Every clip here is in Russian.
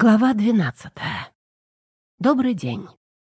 Глава двенадцатая. Добрый день.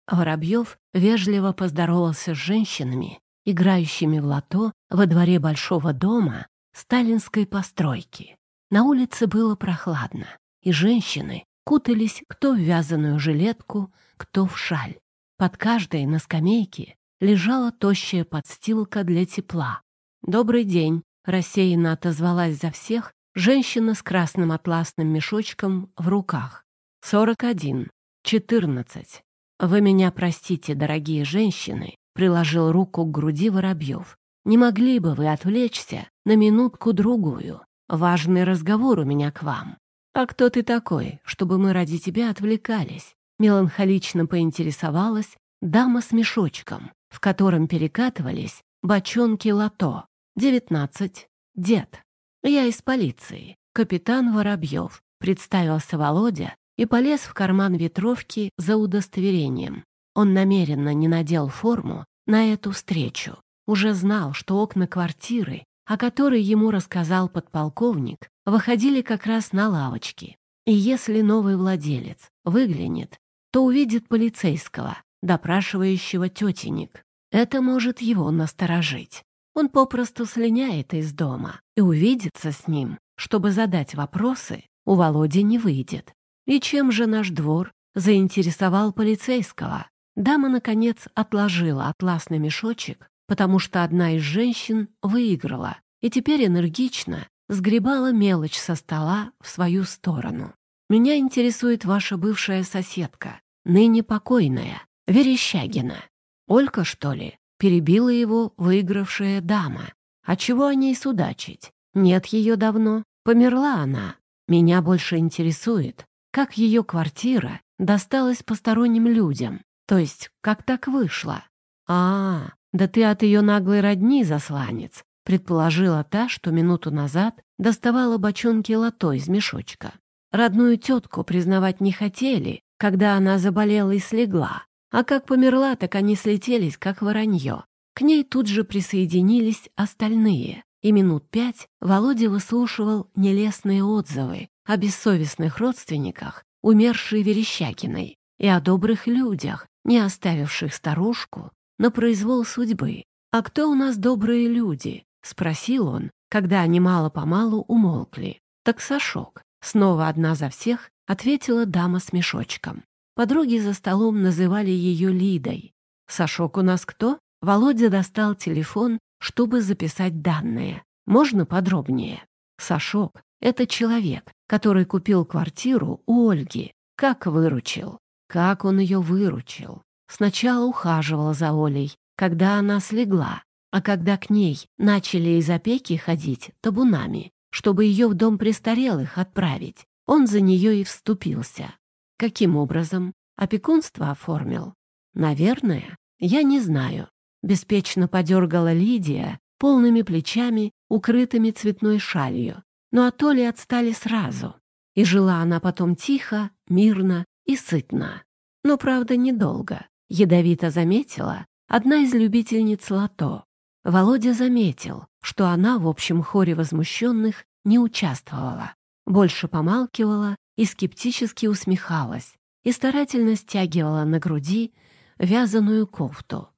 Воробьев вежливо поздоровался с женщинами, играющими в лото во дворе большого дома сталинской постройки. На улице было прохладно, и женщины кутались кто в вязаную жилетку, кто в шаль. Под каждой на скамейке лежала тощая подстилка для тепла. «Добрый день», — рассеянно отозвалась за всех Женщина с красным атласным мешочком в руках. «Сорок один. Четырнадцать. Вы меня простите, дорогие женщины», — приложил руку к груди Воробьев. «Не могли бы вы отвлечься на минутку-другую? Важный разговор у меня к вам». «А кто ты такой, чтобы мы ради тебя отвлекались?» Меланхолично поинтересовалась дама с мешочком, в котором перекатывались бочонки лото. «Девятнадцать. Дед». «Я из полиции. Капитан Воробьев», — представился Володя и полез в карман ветровки за удостоверением. Он намеренно не надел форму на эту встречу. Уже знал, что окна квартиры, о которой ему рассказал подполковник, выходили как раз на лавочки. И если новый владелец выглянет, то увидит полицейского, допрашивающего тетенек. Это может его насторожить. Он попросту слиняет из дома и увидится с ним, чтобы задать вопросы, у Володи не выйдет. И чем же наш двор заинтересовал полицейского? Дама, наконец, отложила атласный мешочек, потому что одна из женщин выиграла и теперь энергично сгребала мелочь со стола в свою сторону. «Меня интересует ваша бывшая соседка, ныне покойная, Верещагина. Олька, что ли?» Перебила его выигравшая дама. А чего о ней судачить? Нет ее давно. Померла она. Меня больше интересует, как ее квартира досталась посторонним людям. То есть, как так вышло? А, да ты от ее наглой родни, засланец, предположила та, что минуту назад доставала бочонки лото из мешочка. Родную тетку признавать не хотели, когда она заболела и слегла, а как померла, так они слетелись, как воронье. К ней тут же присоединились остальные, и минут пять Володя выслушивал нелестные отзывы о бессовестных родственниках умершей Верещакиной и о добрых людях, не оставивших старушку на произвол судьбы. «А кто у нас добрые люди?» — спросил он, когда они мало-помалу умолкли. «Так Сашок». Снова одна за всех ответила дама с мешочком. Подруги за столом называли ее Лидой. «Сашок у нас кто?» Володя достал телефон, чтобы записать данные. Можно подробнее? Сашок — это человек, который купил квартиру у Ольги. Как выручил? Как он ее выручил? Сначала ухаживал за Олей, когда она слегла, а когда к ней начали из опеки ходить табунами, чтобы ее в дом престарелых отправить, он за нее и вступился. Каким образом? Опекунство оформил? Наверное, я не знаю. Беспечно подергала Лидия полными плечами, укрытыми цветной шалью. Но от Оли отстали сразу. И жила она потом тихо, мирно и сытно. Но, правда, недолго. Ядовито заметила одна из любительниц лото. Володя заметил, что она в общем хоре возмущенных не участвовала. Больше помалкивала и скептически усмехалась и старательно стягивала на груди вязаную кофту.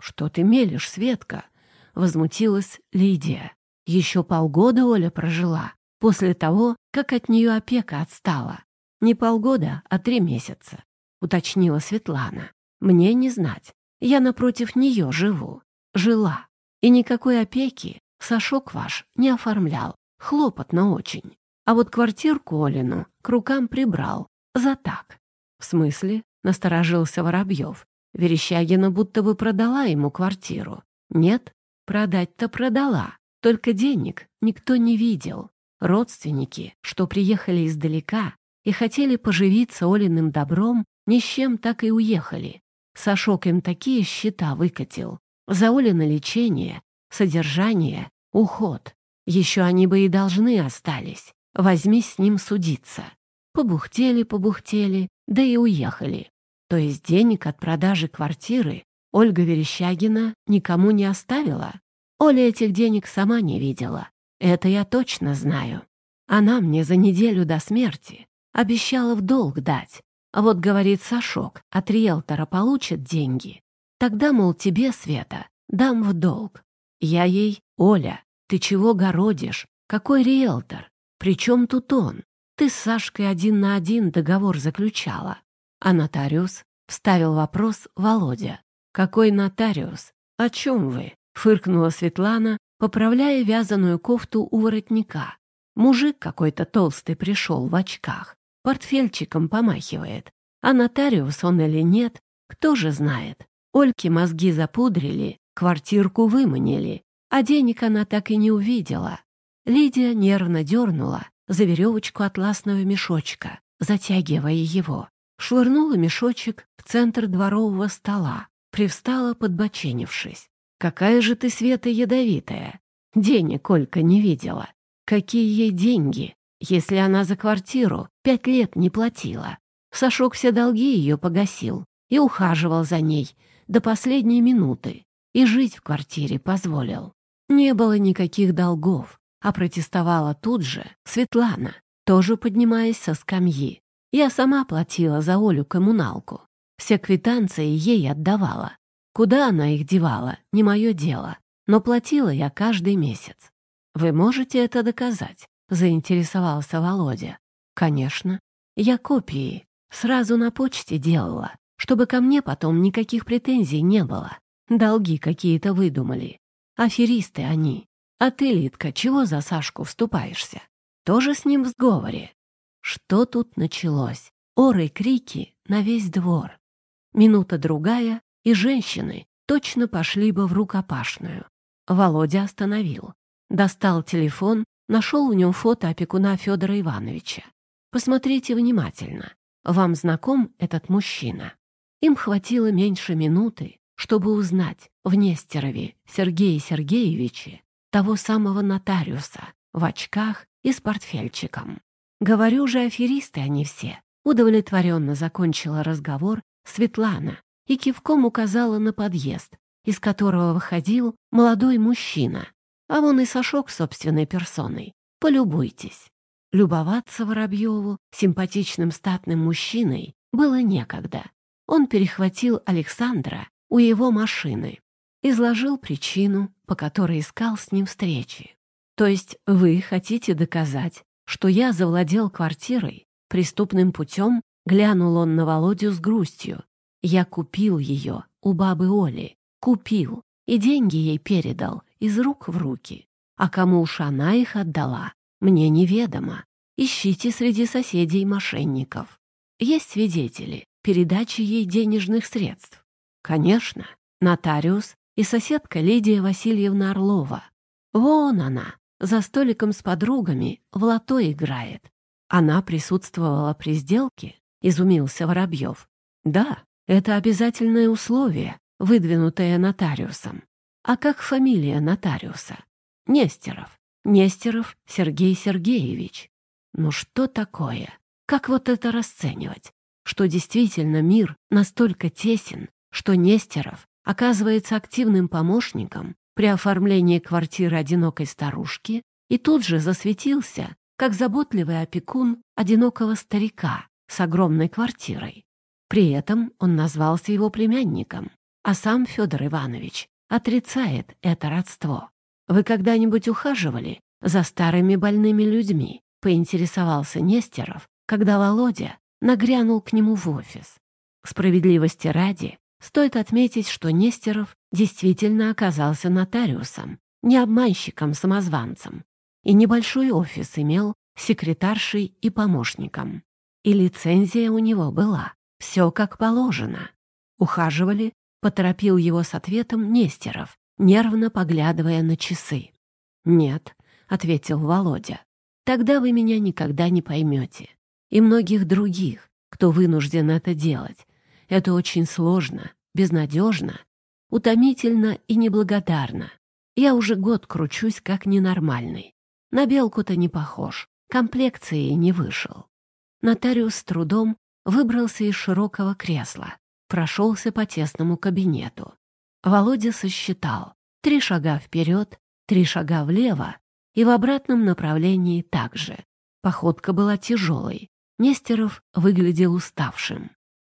«Что ты мелешь, Светка?» — возмутилась Лидия. Еще полгода Оля прожила, после того, как от нее опека отстала. Не полгода, а три месяца, — уточнила Светлана. Мне не знать. Я напротив нее живу. Жила. И никакой опеки Сашок ваш не оформлял. Хлопотно очень. А вот квартирку Олину к рукам прибрал. За так. В смысле? Насторожился Воробьев. Верещагина будто бы продала ему квартиру. Нет, продать-то продала. Только денег никто не видел. Родственники, что приехали издалека и хотели поживиться Олиным добром, ни с чем так и уехали. Сашок им такие счета выкатил. За Олино лечение, содержание, уход. Еще они бы и должны остались. Возьми с ним судиться. Побухтели-побухтели, да и уехали. То есть денег от продажи квартиры Ольга Верещагина никому не оставила? Оля этих денег сама не видела. Это я точно знаю. Она мне за неделю до смерти обещала в долг дать. А вот, говорит Сашок, от риэлтора получит деньги. Тогда, мол, тебе, Света, дам в долг. Я ей, Оля, ты чего городишь? Какой риэлтор? Причем тут он? Ты с Сашкой один на один договор заключала. А нотариус вставил вопрос Володя. «Какой нотариус? О чем вы?» — фыркнула Светлана, поправляя вязаную кофту у воротника. Мужик какой-то толстый пришел в очках, портфельчиком помахивает. А нотариус он или нет, кто же знает. Ольке мозги запудрили, квартирку выманили, а денег она так и не увидела. Лидия нервно дернула за веревочку атласного мешочка, затягивая его. Швырнула мешочек в центр дворового стола, привстала, подбоченившись. «Какая же ты, Света, ядовитая! Денег Олька не видела. Какие ей деньги, если она за квартиру пять лет не платила? Сашок все долги ее погасил и ухаживал за ней до последней минуты и жить в квартире позволил. Не было никаких долгов, а протестовала тут же Светлана, тоже поднимаясь со скамьи. Я сама платила за Олю коммуналку. Все квитанции ей отдавала. Куда она их девала, не мое дело. Но платила я каждый месяц. «Вы можете это доказать?» — заинтересовался Володя. «Конечно. Я копии сразу на почте делала, чтобы ко мне потом никаких претензий не было. Долги какие-то выдумали. Аферисты они. А ты, Литка, чего за Сашку вступаешься? Тоже с ним в сговоре? Что тут началось? Оры крики на весь двор. Минута-другая, и женщины точно пошли бы в рукопашную. Володя остановил. Достал телефон, нашел в нем фото опекуна Федора Ивановича. Посмотрите внимательно. Вам знаком этот мужчина? Им хватило меньше минуты, чтобы узнать в Нестерове Сергея Сергеевича того самого нотариуса в очках и с портфельчиком. Говорю же, аферисты они все. Удовлетворенно закончила разговор Светлана и кивком указала на подъезд, из которого выходил молодой мужчина. А вон и Сашок собственной персоной. Полюбуйтесь. Любоваться Воробьеву, симпатичным статным мужчиной, было некогда. Он перехватил Александра у его машины. Изложил причину, по которой искал с ним встречи. То есть вы хотите доказать, что я завладел квартирой преступным путем? Глянул он на Володю с грустью. Я купил ее у бабы Оли. Купил. И деньги ей передал из рук в руки. А кому уж она их отдала, мне неведомо. Ищите среди соседей мошенников. Есть свидетели передачи ей денежных средств. Конечно, нотариус и соседка Лидия Васильевна Орлова. Вон она, за столиком с подругами, в лото играет. Она присутствовала при сделке, изумился Воробьев. Да, это обязательное условие, выдвинутое нотариусом. А как фамилия нотариуса? Нестеров. Нестеров Сергей Сергеевич. Ну что такое? Как вот это расценивать? что действительно мир настолько тесен, что Нестеров оказывается активным помощником при оформлении квартиры одинокой старушки и тут же засветился, как заботливый опекун одинокого старика с огромной квартирой. При этом он назвался его племянником, а сам Федор Иванович отрицает это родство. «Вы когда-нибудь ухаживали за старыми больными людьми?» — поинтересовался Нестеров, когда Володя нагрянул к нему в офис. Справедливости ради, стоит отметить, что Нестеров действительно оказался нотариусом, не обманщиком-самозванцем, и небольшой офис имел секретаршей и помощником. И лицензия у него была, все как положено. Ухаживали, поторопил его с ответом Нестеров, нервно поглядывая на часы. «Нет», — ответил Володя, — «тогда вы меня никогда не поймете и многих других, кто вынужден это делать. Это очень сложно, безнадежно, утомительно и неблагодарно. Я уже год кручусь как ненормальный. На белку-то не похож, комплекции не вышел. Нотариус с трудом выбрался из широкого кресла, прошелся по тесному кабинету. Володя сосчитал три шага вперед, три шага влево и в обратном направлении также. Походка была тяжелой, Нестеров выглядел уставшим.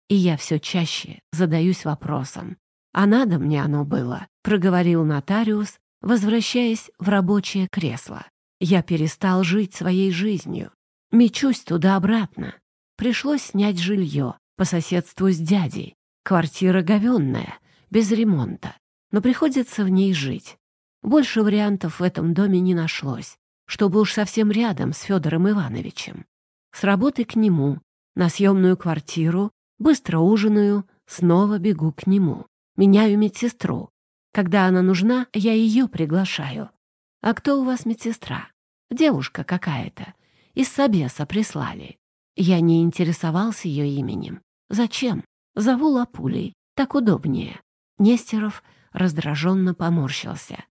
И я все чаще задаюсь вопросом, а надо мне оно было, проговорил нотариус, возвращаясь в рабочее кресло. Я перестал жить своей жизнью. Мечусь туда-обратно. Пришлось снять жилье по соседству с дядей. Квартира говенная, без ремонта. Но приходится в ней жить. Больше вариантов в этом доме не нашлось, чтобы уж совсем рядом с Федором Ивановичем. С работы к нему, на съемную квартиру, быстро ужинаю, снова бегу к нему. Меняю медсестру. Когда она нужна, я ее приглашаю. А кто у вас медсестра? Девушка какая-то. Из Собеса прислали. Я не интересовался ее именем. Зачем? Зову Лапулей. Так удобнее. Нестеров раздраженно поморщился.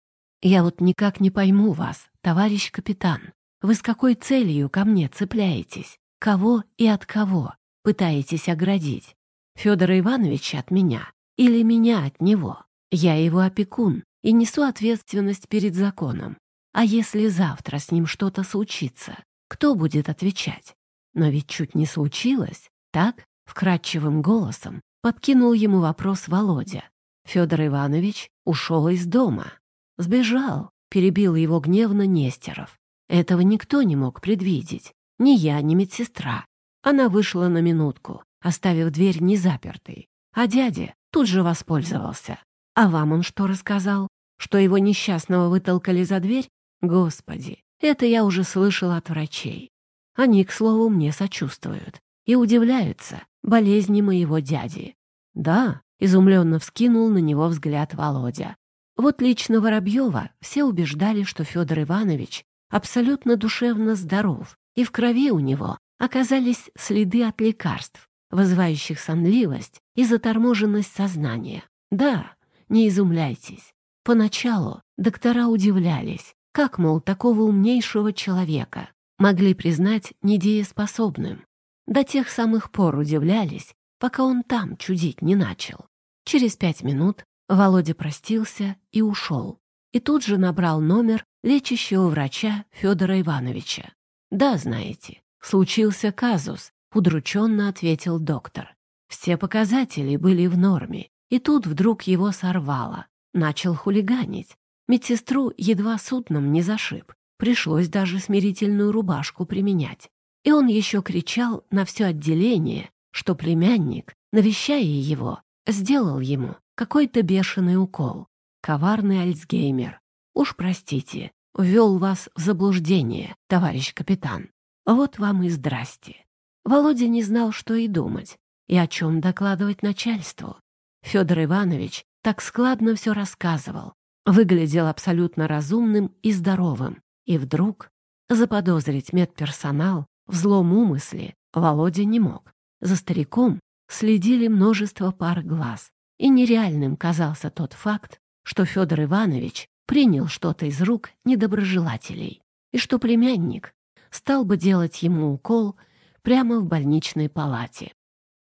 «Я вот никак не пойму вас, товарищ капитан. Вы с какой целью ко мне цепляетесь? Кого и от кого пытаетесь оградить? Федора Ивановича от меня или меня от него? Я его опекун и несу ответственность перед законом. А если завтра с ним что-то случится, кто будет отвечать? Но ведь чуть не случилось, так? Вкрадчивым голосом подкинул ему вопрос Володя. Федор Иванович ушел из дома. Сбежал, перебил его гневно Нестеров. Этого никто не мог предвидеть. Ни я, ни медсестра. Она вышла на минутку, оставив дверь незапертой. А дядя тут же воспользовался. А вам он что рассказал? Что его несчастного вытолкали за дверь? Господи, это я уже слышала от врачей. Они, к слову, мне сочувствуют и удивляются болезни моего дяди. Да, изумленно вскинул на него взгляд Володя. Вот лично Воробьева все убеждали, что Федор Иванович абсолютно душевно здоров, и в крови у него оказались следы от лекарств, вызывающих сонливость и заторможенность сознания. Да, не изумляйтесь. Поначалу доктора удивлялись, как, мол, такого умнейшего человека могли признать недееспособным. До тех самых пор удивлялись, пока он там чудить не начал. Через пять минут Володя простился и ушел. И тут же набрал номер лечащего врача Федора Ивановича. «Да, знаете, случился казус», — удрученно ответил доктор. Все показатели были в норме, и тут вдруг его сорвало. Начал хулиганить. Медсестру едва судном не зашиб. Пришлось даже смирительную рубашку применять. И он еще кричал на все отделение, что племянник, навещая его, сделал ему какой-то бешеный укол. Коварный Альцгеймер. Уж простите, ввел вас в заблуждение, товарищ капитан. Вот вам и здрасте. Володя не знал, что и думать, и о чем докладывать начальству. Федор Иванович так складно все рассказывал, выглядел абсолютно разумным и здоровым. И вдруг заподозрить медперсонал в злом умысле Володя не мог. За стариком следили множество пар глаз, и нереальным казался тот факт, что Федор Иванович принял что-то из рук недоброжелателей, и что племянник стал бы делать ему укол прямо в больничной палате.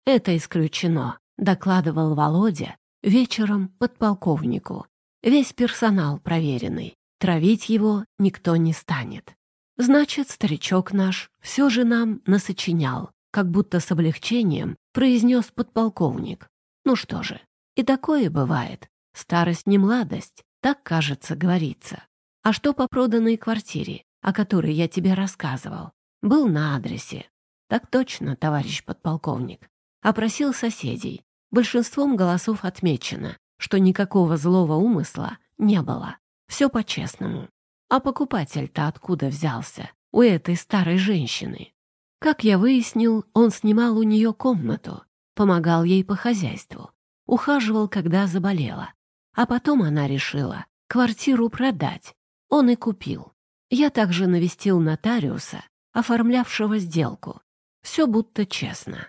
«Это исключено», — докладывал Володя вечером подполковнику. «Весь персонал проверенный. Травить его никто не станет. Значит, старичок наш все же нам насочинял, как будто с облегчением произнес подполковник. Ну что же, и такое бывает. Старость не младость, так, кажется, говорится. А что по проданной квартире, о которой я тебе рассказывал? Был на адресе. Так точно, товарищ подполковник. Опросил соседей. Большинством голосов отмечено, что никакого злого умысла не было. Все по-честному. А покупатель-то откуда взялся? У этой старой женщины. Как я выяснил, он снимал у нее комнату, помогал ей по хозяйству, ухаживал, когда заболела, а потом она решила квартиру продать. Он и купил. Я также навестил нотариуса, оформлявшего сделку. Все будто честно.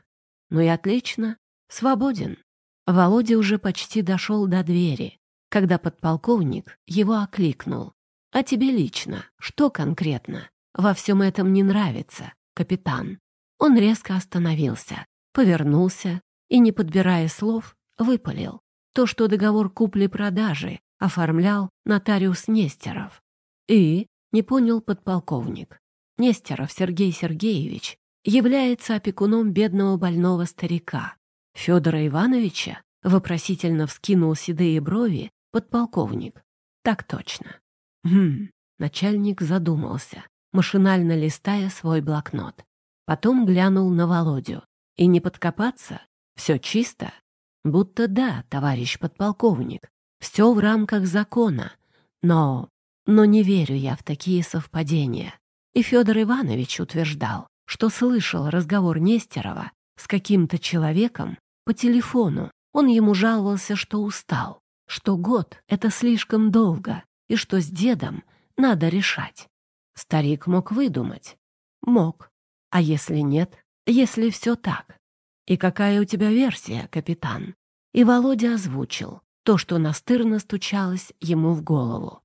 Ну и отлично. Свободен. Володя уже почти дошел до двери, когда подполковник его окликнул. «А тебе лично, что конкретно? Во всем этом не нравится, капитан». Он резко остановился, повернулся и, не подбирая слов, выпалил то, что договор купли-продажи оформлял нотариус Нестеров. И не понял подполковник. Нестеров Сергей Сергеевич является опекуном бедного больного старика. Федора Ивановича вопросительно вскинул седые брови подполковник. Так точно. Хм, начальник задумался, машинально листая свой блокнот. Потом глянул на Володю. И не подкопаться? Все чисто? Будто да, товарищ подполковник. Все в рамках закона. Но... Но не верю я в такие совпадения. И Федор Иванович утверждал, что слышал разговор Нестерова с каким-то человеком по телефону. Он ему жаловался, что устал, что год — это слишком долго, и что с дедом надо решать. Старик мог выдумать. Мог. А если нет? Если все так? И какая у тебя версия, капитан? И Володя озвучил то, что настырно стучалось ему в голову.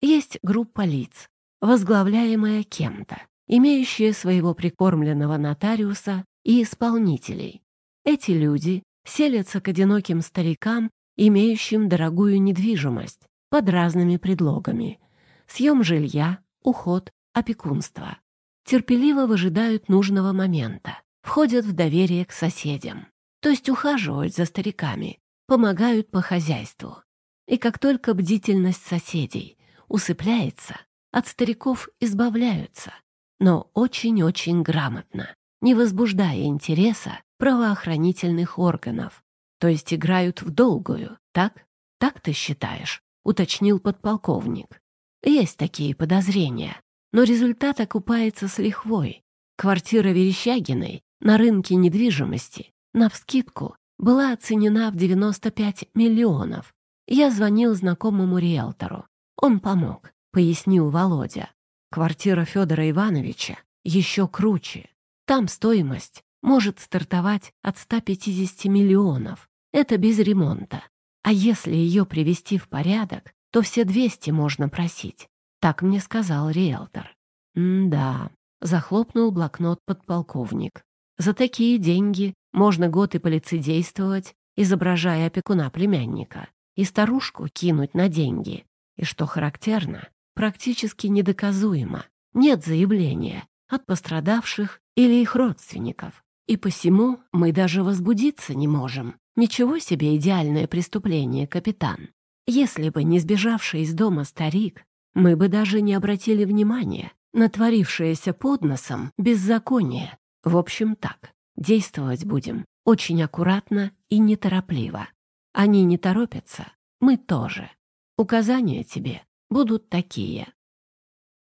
Есть группа лиц, возглавляемая кем-то, имеющая своего прикормленного нотариуса и исполнителей. Эти люди селятся к одиноким старикам, имеющим дорогую недвижимость, под разными предлогами. Съем жилья, уход, опекунство. Терпеливо выжидают нужного момента, входят в доверие к соседям, то есть ухаживают за стариками, помогают по хозяйству. И как только бдительность соседей усыпляется, от стариков избавляются, но очень-очень грамотно, не возбуждая интереса правоохранительных органов. То есть играют в долгую, так? Так ты считаешь? Уточнил подполковник. Есть такие подозрения, но результат окупается с лихвой. Квартира Верещагиной на рынке недвижимости, навскидку, была оценена в 95 миллионов. Я звонил знакомому риэлтору. Он помог, пояснил Володя. Квартира Федора Ивановича еще круче. Там стоимость может стартовать от 150 миллионов. Это без ремонта. А если ее привести в порядок, то все 200 можно просить. Так мне сказал риэлтор. «М-да», — захлопнул блокнот подполковник. «За такие деньги можно год и полицействовать, изображая опекуна племянника, и старушку кинуть на деньги. И что характерно, практически недоказуемо. Нет заявления от пострадавших или их родственников. И посему мы даже возбудиться не можем. Ничего себе идеальное преступление, капитан. Если бы не сбежавший из дома старик, мы бы даже не обратили внимания на творившееся под носом беззаконие. В общем так, действовать будем очень аккуратно и неторопливо. Они не торопятся, мы тоже. Указания тебе будут такие.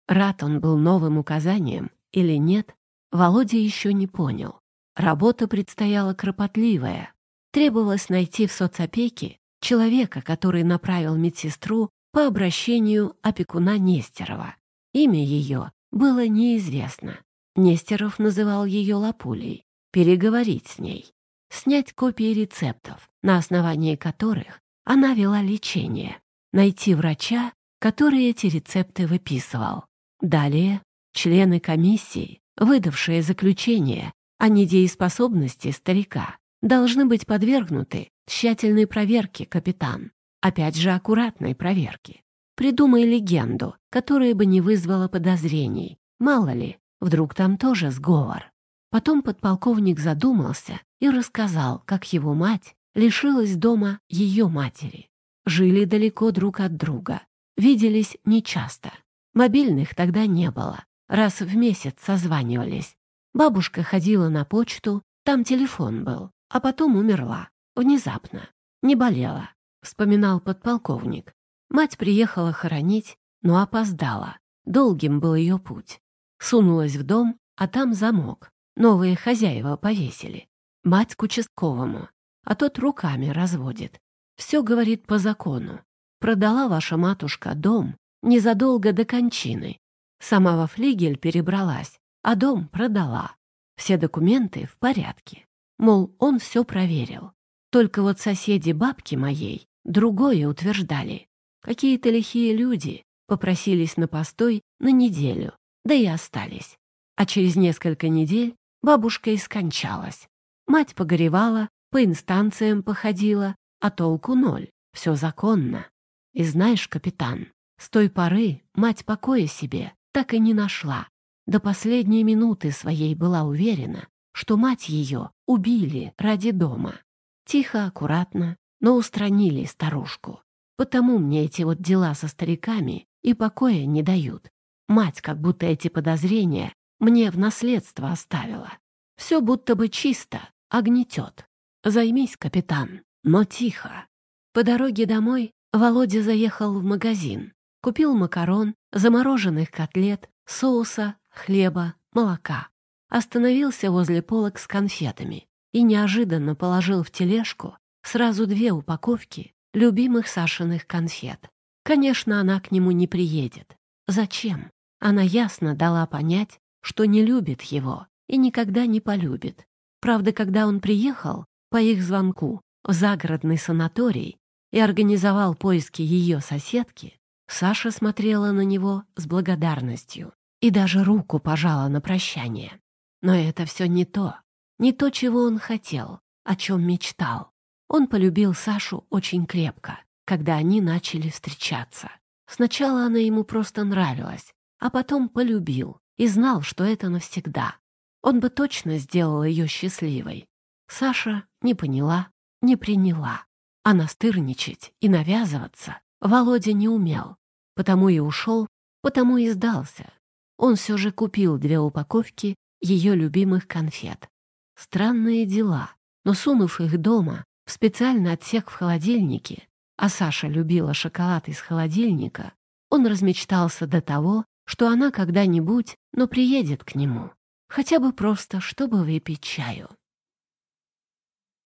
Рад он был новым указанием или нет, Володя еще не понял. Работа предстояла кропотливая. Требовалось найти в соцопеке человека, который направил медсестру по обращению опекуна Нестерова. Имя ее было неизвестно. Нестеров называл ее Лапулей. Переговорить с ней. Снять копии рецептов, на основании которых она вела лечение. Найти врача, который эти рецепты выписывал. Далее члены комиссии, выдавшие заключение о недееспособности старика, должны быть подвергнуты тщательной проверке, капитан. Опять же, аккуратной проверке. Придумай легенду, которая бы не вызвала подозрений. Мало ли, вдруг там тоже сговор. Потом подполковник задумался и рассказал, как его мать лишилась дома ее матери. Жили далеко друг от друга, виделись нечасто. Мобильных тогда не было, раз в месяц созванивались. Бабушка ходила на почту, там телефон был, а потом умерла. Внезапно. Не болела, вспоминал подполковник. Мать приехала хоронить, но опоздала. Долгим был ее путь. Сунулась в дом, а там замок. Новые хозяева повесили. Мать к участковому, а тот руками разводит. Все говорит по закону. Продала ваша матушка дом незадолго до кончины. Сама во флигель перебралась, а дом продала. Все документы в порядке. Мол, он все проверил. Только вот соседи бабки моей другое утверждали. Какие-то лихие люди попросились на постой на неделю, да и остались. А через несколько недель бабушка и скончалась. Мать погоревала, по инстанциям походила, а толку ноль, все законно. И знаешь, капитан, с той поры мать покоя себе так и не нашла. до последней минуты своей была уверена, что мать ее убили ради дома. Тихо, аккуратно, но устранили старушку. Потому мне эти вот дела со стариками и покоя не дают. Мать как будто эти подозрения мне в наследство оставила. Все будто бы чисто, огнетет. Займись, капитан, но тихо. По дороге домой Володя заехал в магазин. Купил макарон, замороженных котлет, соуса, хлеба, молока. Остановился возле полок с конфетами и неожиданно положил в тележку сразу две упаковки любимых Сашиных конфет. Конечно, она к нему не приедет. Зачем? Она ясно дала понять, что не любит его и никогда не полюбит. Правда, когда он приехал по их звонку в загородный санаторий и организовал поиски ее соседки, Саша смотрела на него с благодарностью и даже руку пожала на прощание. Но это все не то, не то, чего он хотел, о чем мечтал. Он полюбил Сашу очень крепко, когда они начали встречаться. Сначала она ему просто нравилась, а потом полюбил и знал, что это навсегда. Он бы точно сделал ее счастливой. Саша не поняла, не приняла. А настырничать и навязываться Володя не умел, потому и ушел, потому и сдался. Он все же купил две упаковки ее любимых конфет. Странные дела, но сунув их дома в специальный отсек в холодильнике, а Саша любила шоколад из холодильника, он размечтался до того, что она когда-нибудь, но приедет к нему, хотя бы просто, чтобы выпить чаю.